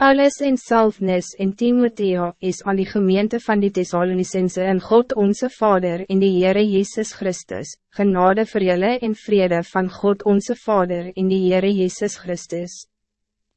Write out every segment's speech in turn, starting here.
Paulus en Salfnis en Timotheo is aan die gemeente van die Thessalonicense en God onze Vader in die Heere Jezus Christus, genade vir julle en vrede van God onze Vader in die Heere Jezus Christus.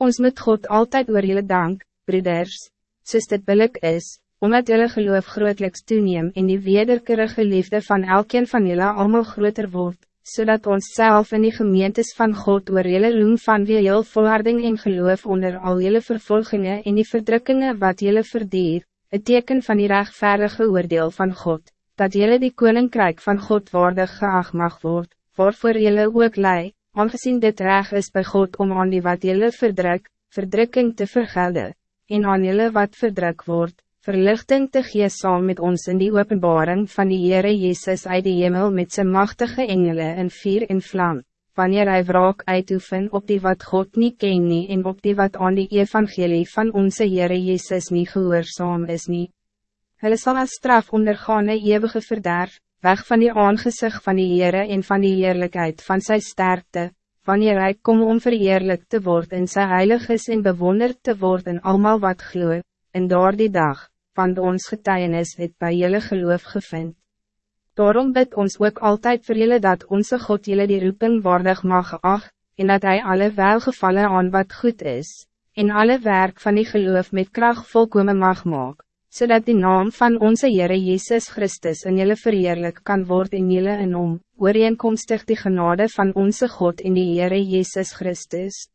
Ons moet God altijd oor julle dank, broeders, soos dit billik is, omdat julle geloof grootliks toeneem en die wederkerige liefde van elkeen van julle allemaal groter wordt zodat ons zelf in die gemeentes van God oor jylle roem van wie heel volharding en geloof onder al jylle vervolgingen en die verdrukkingen wat jylle verdier, het teken van die rechtvaardige oordeel van God, dat jylle die koninkrijk van God waardig geacht mag word, waarvoor jylle ook lei, aangezien dit reg is bij God om aan die wat jylle verdruk, verdrukking te vergelden, en aan jylle wat verdruk wordt, verlichting te gee saam met ons in die openbaring van die Heere Jezus uit die hemel met zijn machtige engelen en vier in vlam, wanneer hij wraak uitoefen op die wat God niet ken nie en op die wat aan die evangelie van onze Heere Jezus niet gehoorzaam is nie. Hulle sal as straf ondergaan een eeuwige verderf, weg van die aangezicht van die Heere en van die heerlijkheid van zijn sterkte, wanneer hij kom om verheerlijk te worden en sy heilig is en bewonderd te worden allemaal wat gloe, in door die dag, want ons getuienis het bij jullie geloof gevind. Daarom bid ons ook altijd voor jullie dat onze God jullie die roeping waardig mag ach, en dat hij alle welgevallen aan wat goed is, en alle werk van die geloof met kracht volkomen mag maak, zodat die naam van onze Heere Jezus Christus in jullie verheerlijk kan worden in jullie en om, ooreenkomstig die genade van onze God in die Heere Jezus Christus.